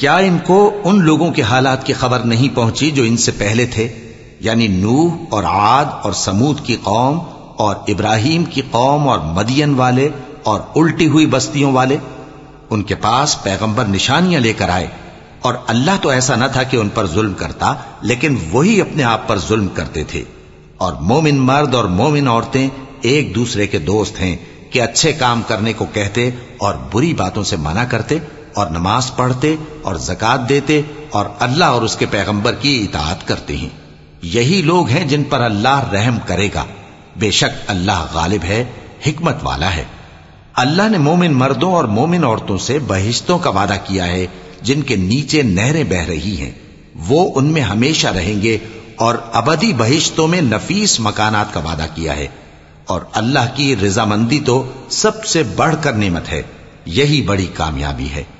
क्या इनको उन लोगों के हालात की खबर नहीं पहुँची जो इनसे पहले थे? यानी नूह और आद और समूद की कौम और इब्राहिम की कौम और मदियन वाले और उल्टी हुई बस्तियों वाले? उनके पास पैगंबर निशानियाँ लेकर आए। और अल्लाह तो ऐसा न था कि उन पर जुल्म करता, लेकिन वही अपने आप पर जुल्म करते थे। और मोमिन मर्द और मोमिन औरतें एक दूसरे के दोस्त हैं कि अच्छे काम करने को कहते और बुरी बातों से मना करते और नमाज़ पढ़ते और जक़ात देते और अल्लाह और उसके पैगंबर की इतात करते हैं। यही लोग हैं जिन पर अल्लाह रहम करेगा। बेशक अल्लाह गालिब है, हिकमत वाला है। अल्लाह ने मोमिन मर्दों और मोमिन औरतों से बहिश्तों का वादा किया है, जिनके नीचे नहरें बह रही हैं। वो उनमें हमेशा रहेंगे और अबदी बहिश्तों में नफीस मकानात का वादा किया है। और अल्लाह की रजामंदी तो सबसे बढ़कर नेमत है। यही बड़ी कामयाबी है।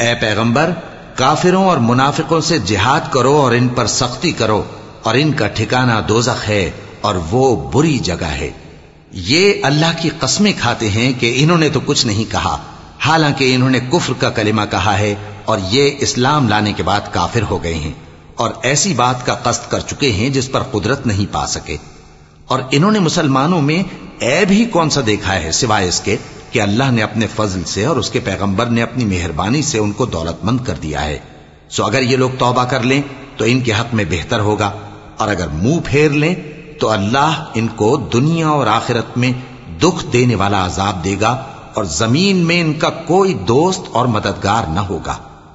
ए पैगंबर काफिरों और मुनाफिकों से जिहाद करो और इन पर सख्ती करो और इनका ठिकाना दोजक है और वो बुरी जगह है ये अल्लाह की कस्में खाते हैं कि इन्होंने तो कुछ नहीं कहा हालाँकि इन्होंने कुफर का कलिमा कहा है और ये इस्लाम लाने के बाद काफिर हो गए हैं और ऐसी बात का कस्त कर चुके हैं जिस पर कुदरत नहीं पा सके और इन्होंने मुसलमानों में ऐब ही कौन सा देखा है सिवाय इसके कि अल्लाह ने अपने फजल से और उसके पैगंबर ने अपनी मेहरबानी से उनको दौलतमंद कर दिया है। सो अगर ये लोग तौबा कर लें तो इनके हक में बेहतर होगा। और अगर मुँह फेर लें तो अल्लाह इनको दुनिया और आखिरत में दुख देने वाला अजाब देगा और ज़मीन में इनका कोई दोस्त और मददगार न होगा।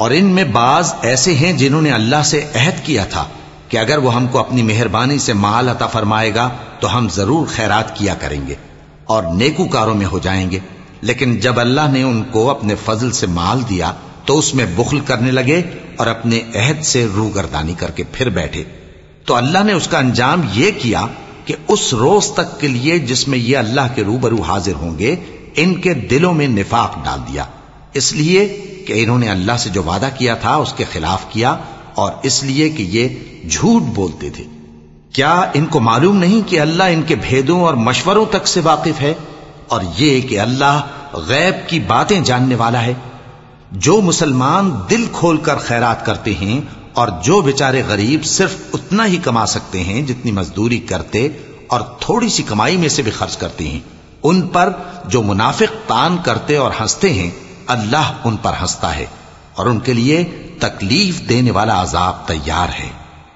और इनमें बाज ऐसे हैं जिन्होंने अल्लाह से अहद किया था कि अगर वो हमको अपनी मेहरबानी से माल अता फरमाएगा तो हम जरूर खैरात किया करेंगे और नेकूकारों में हो जाएंगे लेकिन जब अल्लाह ने उनको अपने फजल से माल दिया तो उसमें बुखल करने लगे और अपने अहद से रूगरदानी करके फिर बैठे। तो अल्लाह ने उसका अंजाम यह किया कि उस रोज तक के लिए जिसमें ये अल्लाह के रूबरू हाजिर होंगे, इनके दिलों में निफाक डाल दिया। इसलिए कि इन्होंने अल्लाह से जो वादा किया था, उसके खिलाफ किया और इसलिए कि ये झूठ बोलते थे। क्या इनको मालूम नहीं कि अल्लाह इनके भेदों और मशवरों तक से वाकिफ है? और ये कि अल्लाह गैब की बातें जानने वाला है। जो मुसलमान दिल खोलकर खैरात करते हैं और जो बेचारे गरीब सिर्फ़ उतना ही कमा सकते हैं जितनी मजदूरी करते और थोड़ी सी कमाई में से भी खर्च करते हैं, उन पर जो मुनाफिक तान करते और हँसते हैं, अल्लाह उन पर हंसता है और उनके लिए तकलीफ़ देने वाला अजाब तैयार है।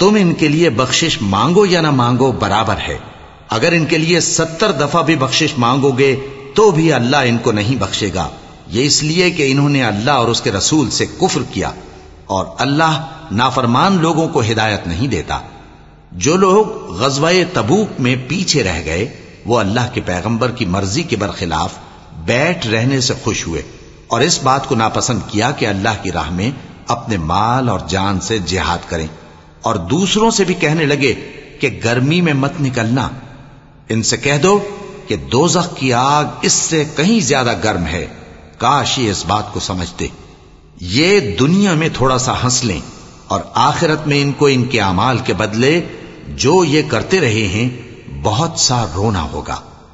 तुम इनके लिए बख्शिश मांगो या ना मांगो बराबर है अगर इनके लिए सत्तर दफा भी बख्शिश मांगोगे तो भी अल्लाह इनको नहीं बख्शेगा ये इसलिए कि इन्होंने अल्लाह और उसके रसूल से कुफ्र किया और अल्लाह नाफरमान लोगों को हिदायत नहीं देता जो लोग गजवाए तबूक में पीछे रह गए वो अल्लाह के पैगंबर की मर्ज़ी के बरखिलाफ बैठ रहने से खुश हुए और इस बात को नापसंद किया कि अल्लाह की राह में अपने माल और जान से जिहाद करें और दूसरों से भी कहने लगे कि गर्मी में मत निकलना। इनसे कह दो कि दोजख की आग इससे कहीं ज़्यादा गर्म है। काश ये इस बात को समझते। ये दुनिया में थोड़ा सा हंस लें और आखिरत में इनको इनके अमाल के बदले जो ये करते रहे हैं बहुत सा रोना होगा।